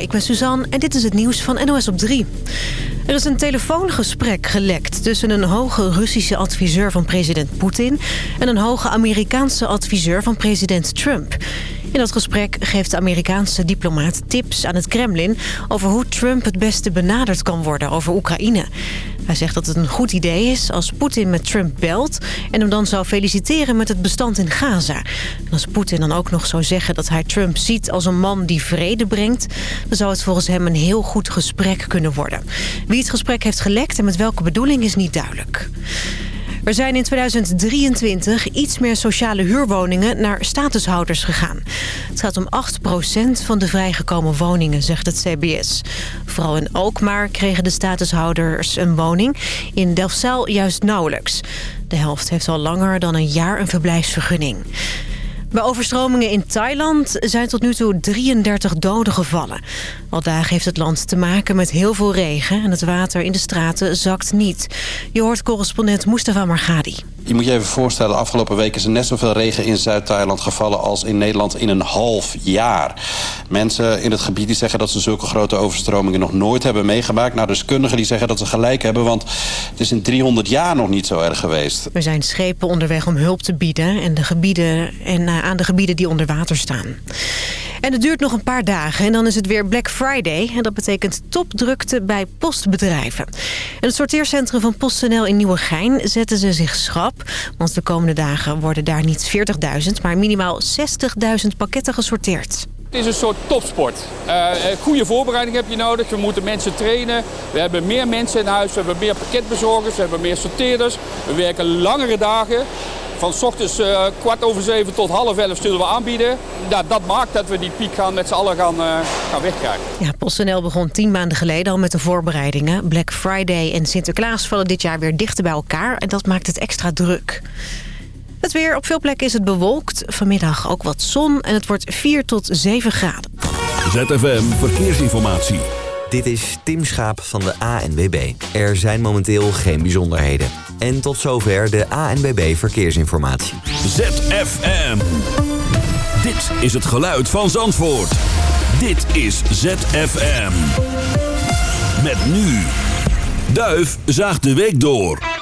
Ik ben Suzanne en dit is het nieuws van NOS op 3. Er is een telefoongesprek gelekt tussen een hoge Russische adviseur van president Poetin... en een hoge Amerikaanse adviseur van president Trump. In dat gesprek geeft de Amerikaanse diplomaat tips aan het Kremlin... over hoe Trump het beste benaderd kan worden over Oekraïne. Hij zegt dat het een goed idee is als Poetin met Trump belt... en hem dan zou feliciteren met het bestand in Gaza. En als Poetin dan ook nog zou zeggen dat hij Trump ziet als een man die vrede brengt... dan zou het volgens hem een heel goed gesprek kunnen worden. Wie het gesprek heeft gelekt en met welke bedoeling is niet duidelijk. Er zijn in 2023 iets meer sociale huurwoningen naar statushouders gegaan. Het gaat om 8% van de vrijgekomen woningen, zegt het CBS. Vooral in Alkmaar kregen de statushouders een woning. In Delfzijl juist nauwelijks. De helft heeft al langer dan een jaar een verblijfsvergunning. Bij overstromingen in Thailand zijn tot nu toe 33 doden gevallen. Al dagen heeft het land te maken met heel veel regen... en het water in de straten zakt niet. Je hoort correspondent Mustafa Margadi. Je moet je even voorstellen, afgelopen week is er net zoveel regen in Zuid-Thailand gevallen als in Nederland in een half jaar. Mensen in het gebied die zeggen dat ze zulke grote overstromingen nog nooit hebben meegemaakt. Nou, deskundigen die zeggen dat ze gelijk hebben, want het is in 300 jaar nog niet zo erg geweest. Er zijn schepen onderweg om hulp te bieden en, de gebieden, en uh, aan de gebieden die onder water staan. En het duurt nog een paar dagen en dan is het weer Black Friday. En dat betekent topdrukte bij postbedrijven. In het sorteercentrum van PostNL in Nieuwegein zetten ze zich schrap. Want de komende dagen worden daar niet 40.000, maar minimaal 60.000 pakketten gesorteerd. Het is een soort topsport. Uh, goede voorbereiding heb je nodig. We moeten mensen trainen. We hebben meer mensen in huis. We hebben meer pakketbezorgers. We hebben meer sorteerders. We werken langere dagen. Van s ochtends uh, kwart over zeven tot half elf zullen we aanbieden. Ja, dat maakt dat we die piek gaan met z'n allen gaan, uh, gaan wegkrijgen. Ja, PostNL begon tien maanden geleden al met de voorbereidingen. Black Friday en Sinterklaas vallen dit jaar weer dichter bij elkaar. En dat maakt het extra druk. Het weer. Op veel plekken is het bewolkt. Vanmiddag ook wat zon en het wordt 4 tot 7 graden. ZFM Verkeersinformatie. Dit is Tim Schaap van de ANWB. Er zijn momenteel geen bijzonderheden. En tot zover de ANWB Verkeersinformatie. ZFM. Dit is het geluid van Zandvoort. Dit is ZFM. Met nu. Duif zaagt de week door.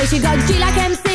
Face. You got G like MC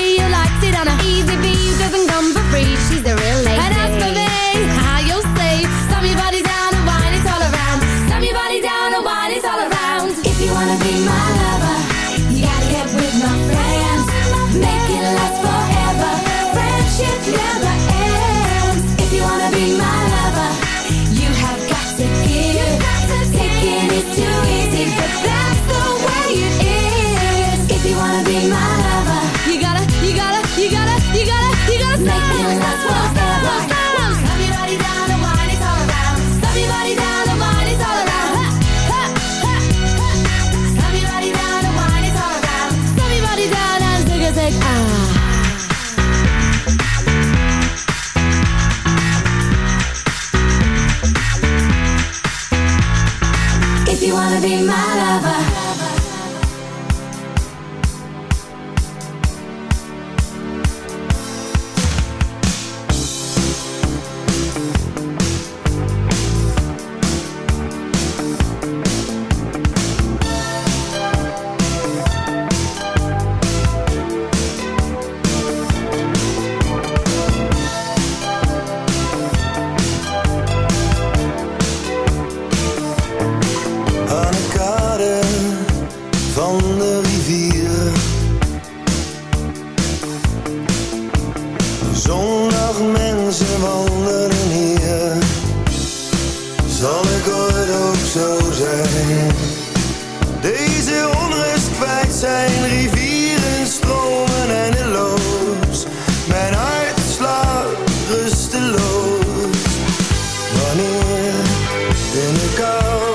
in de kou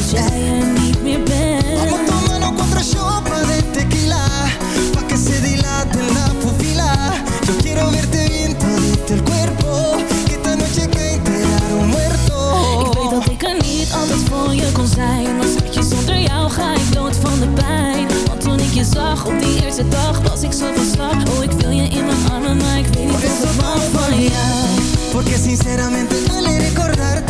Als jij er niet meer Vamos bent tomando cuatro shots de tequila. Pa' que se dilate la pupila Yo quiero verte bien todito el cuerpo. Que esta noche enterar un muerto. Ik weet dat ik er niet altijd voor je kon zijn. Maar schatje, zonder jou ga ik dood van de pijn. Want toen ik je zag op die eerste dag Was ik zo van slag. Oh, ik wil je in mijn armen Maar ik weet niet of van jou. Porque sinceramente duele recordarte Si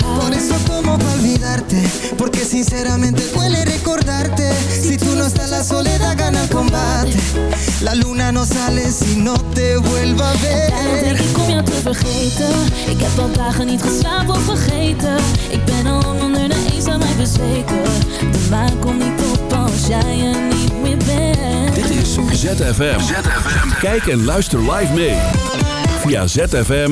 Porque sinceramente duele recordarte. Si tú no estás la soledad gana el combate. La luna no sale si no te vuelva a Daarom denk ver ik om jou te vergeten. Ik heb al dagen niet geslapen of vergeten. Ik ben al lang onder de eens aan mij bezweken. De maan komt niet op als jij er niet meer bent. Dit ZFM. Kijk en luister live mee. Via zfm-live.nl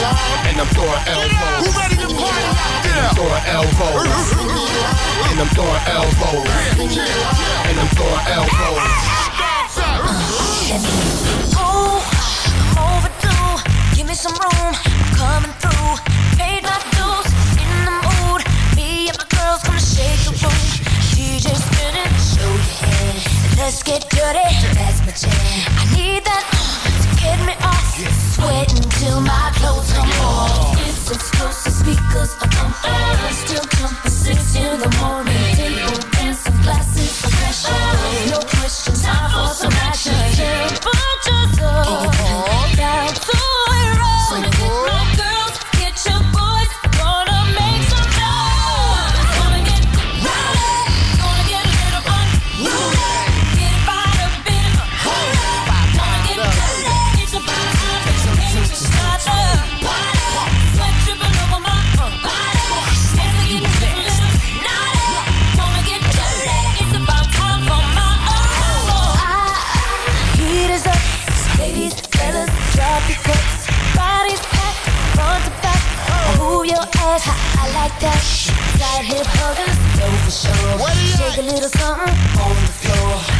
Ring the alarm. And I'm throwing elbows. Who ready to party out there? And I'm throwing elbows. And I'm throwing elbows. And I'm throwing elbows. Oh, I'm overdue. Give me some room. I'm coming through. Paid my dues. In the mood. Me and my girls gonna shake the room. DJ spinning. Show your head. Let's get dirty. That's my jam. I need that to get me off. Sweating till my clothes. It's speakers are thumping. Still jumping six in the morning. Hip huggers, go for sure. Shake a little something on the floor.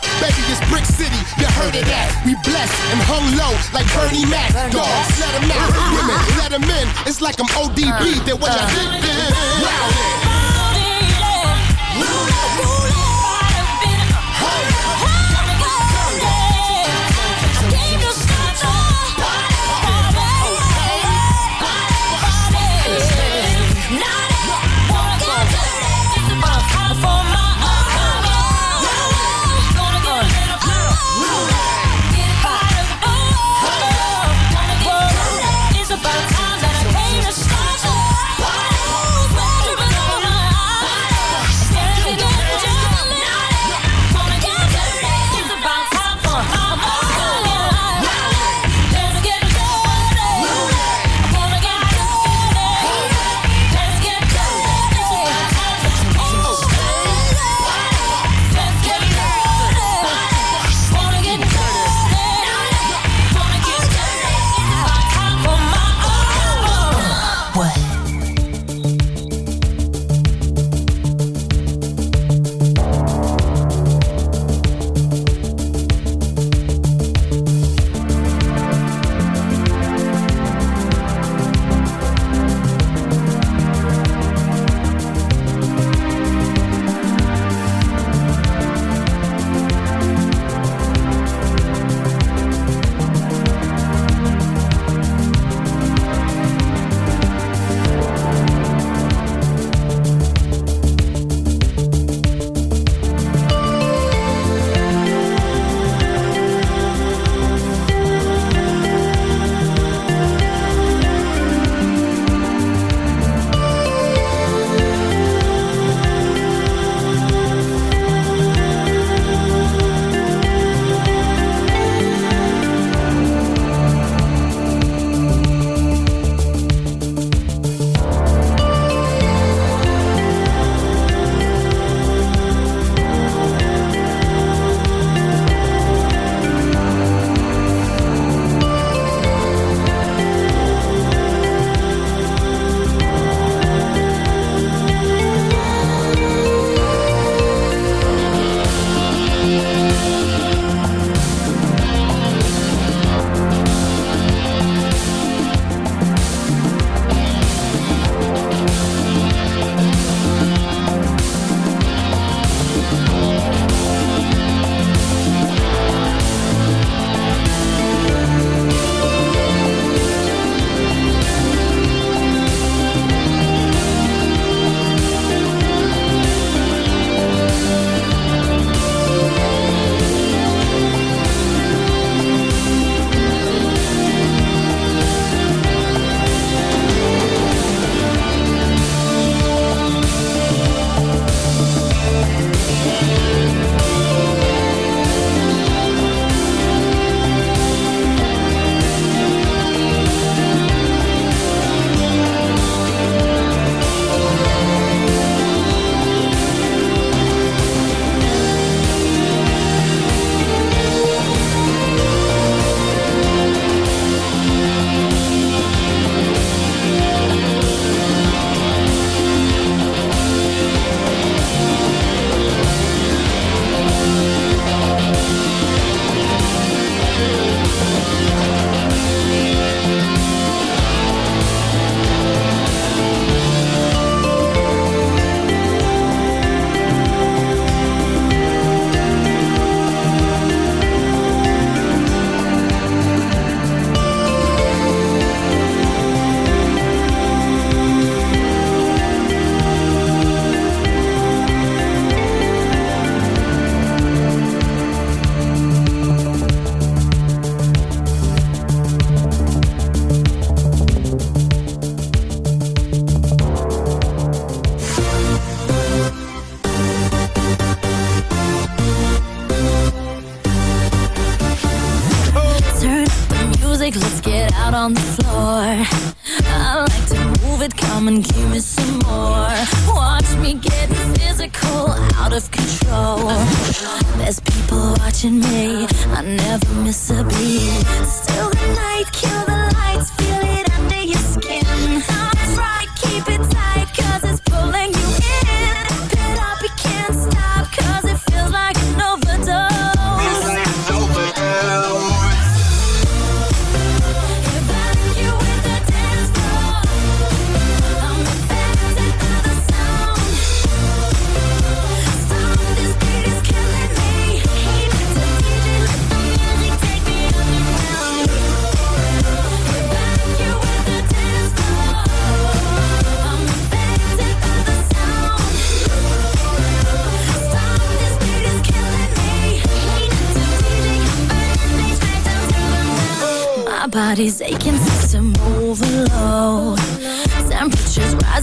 baby, it's Brick City. You heard of that? We blessed and hung low like Bernie Mac. Dogs, let 'em out. Women, let 'em in. It's like I'm ODB. Uh, They're what I did. Rowdy.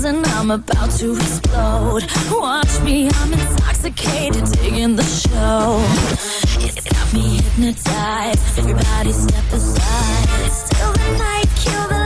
and I'm about to explode. Watch me, I'm intoxicated, digging the show. It's got me hypnotized. Everybody step aside. Still the night, kill the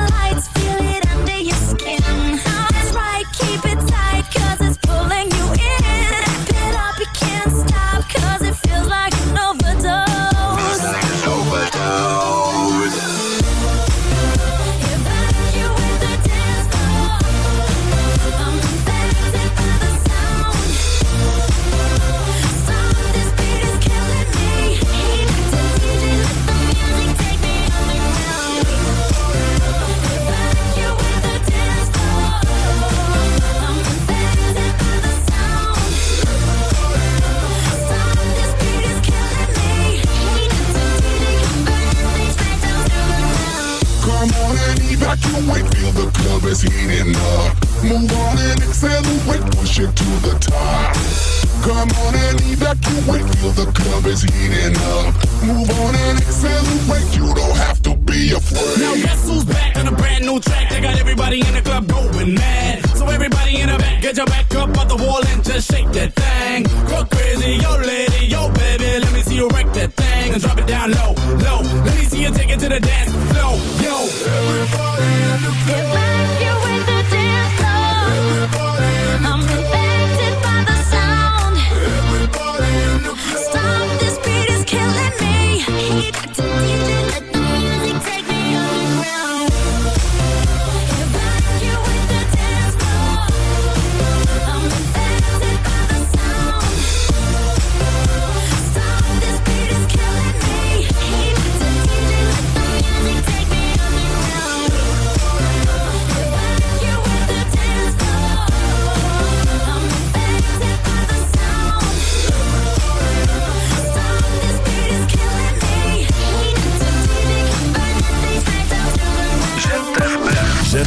feel the club is heating up. Move on and accelerate, you don't have to.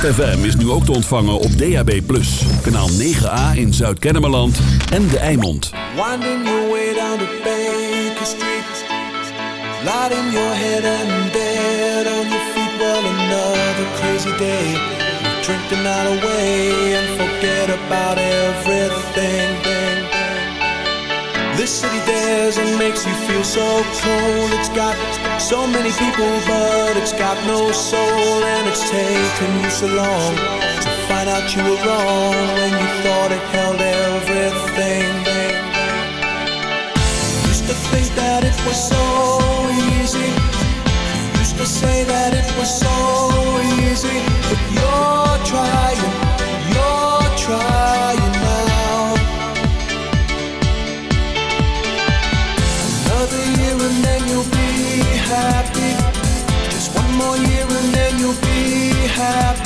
ZFM is nu ook te ontvangen op DAB+. Kanaal 9A in Zuid-Kennemerland en De Eimond. Winding your way down the Baker Street. Lighting your head and dead on your feet. Well, another crazy day. You drink the night away and forget about everything. This city dares and makes you feel so cold. It's got so many people, but it's got no soul. And it's taken you so long to find out you were wrong when you thought it held everything. Used to think that it was so easy. Used to say that it was so easy, but you're trying, you're trying. be happy.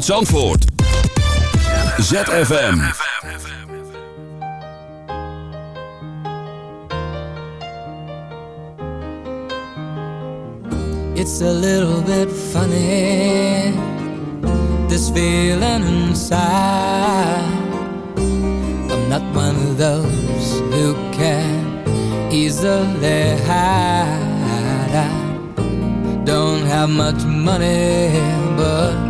Vanuit Zandvoort. ZFM. It's a little bit funny, this feeling inside. I'm not one of those who can easily hide. I don't have much money, but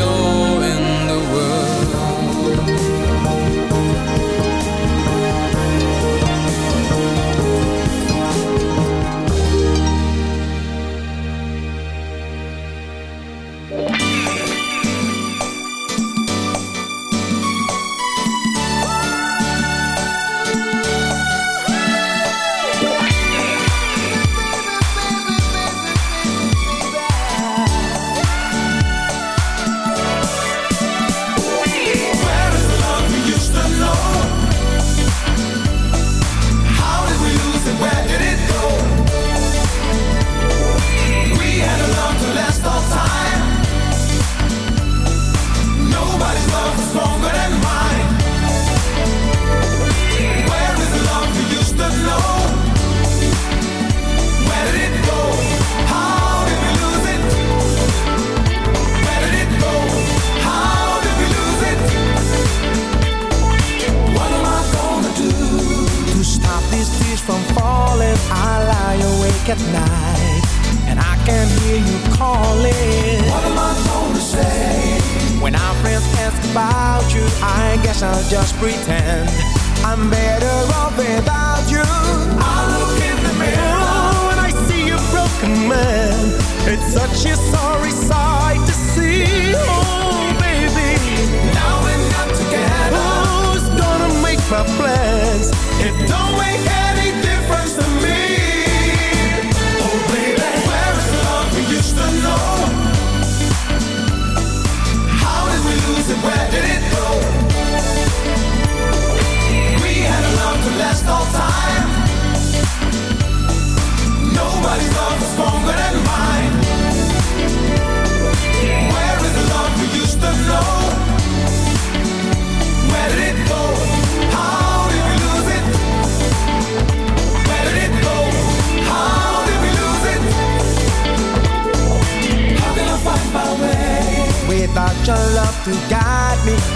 while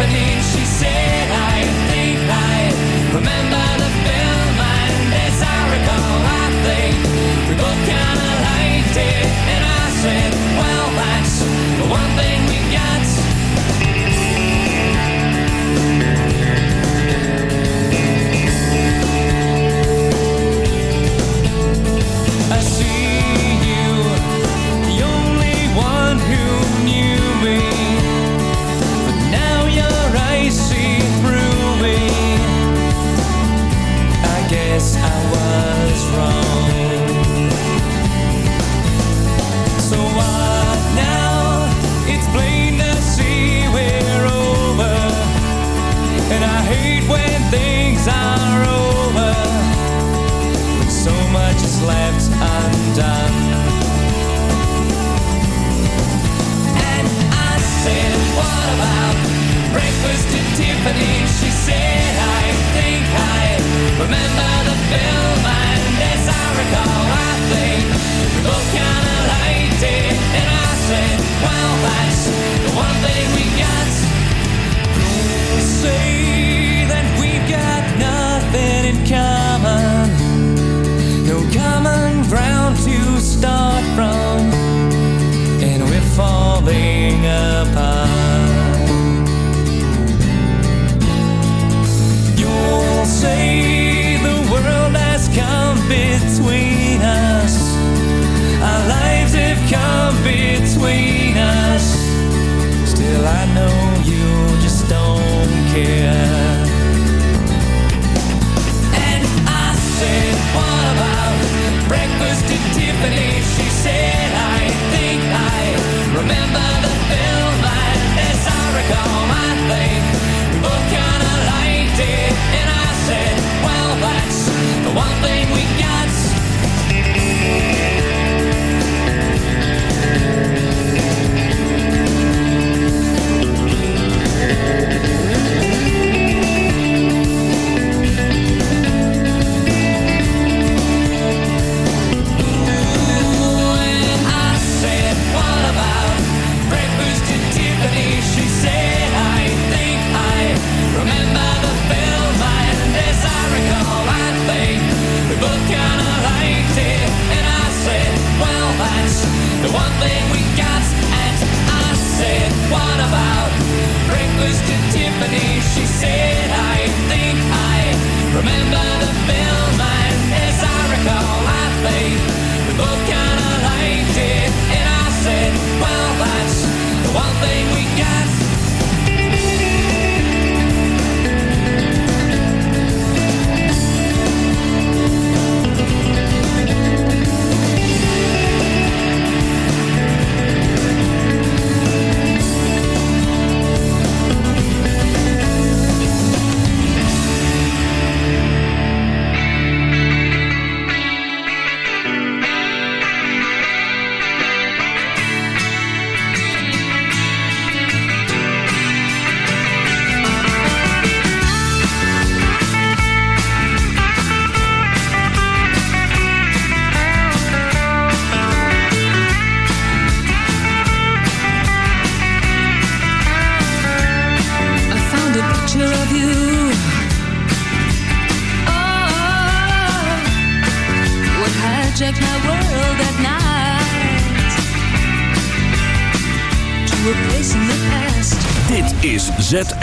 happening, she said, I think I remember the film, and as I recall, I think we both kinda liked it, and I said,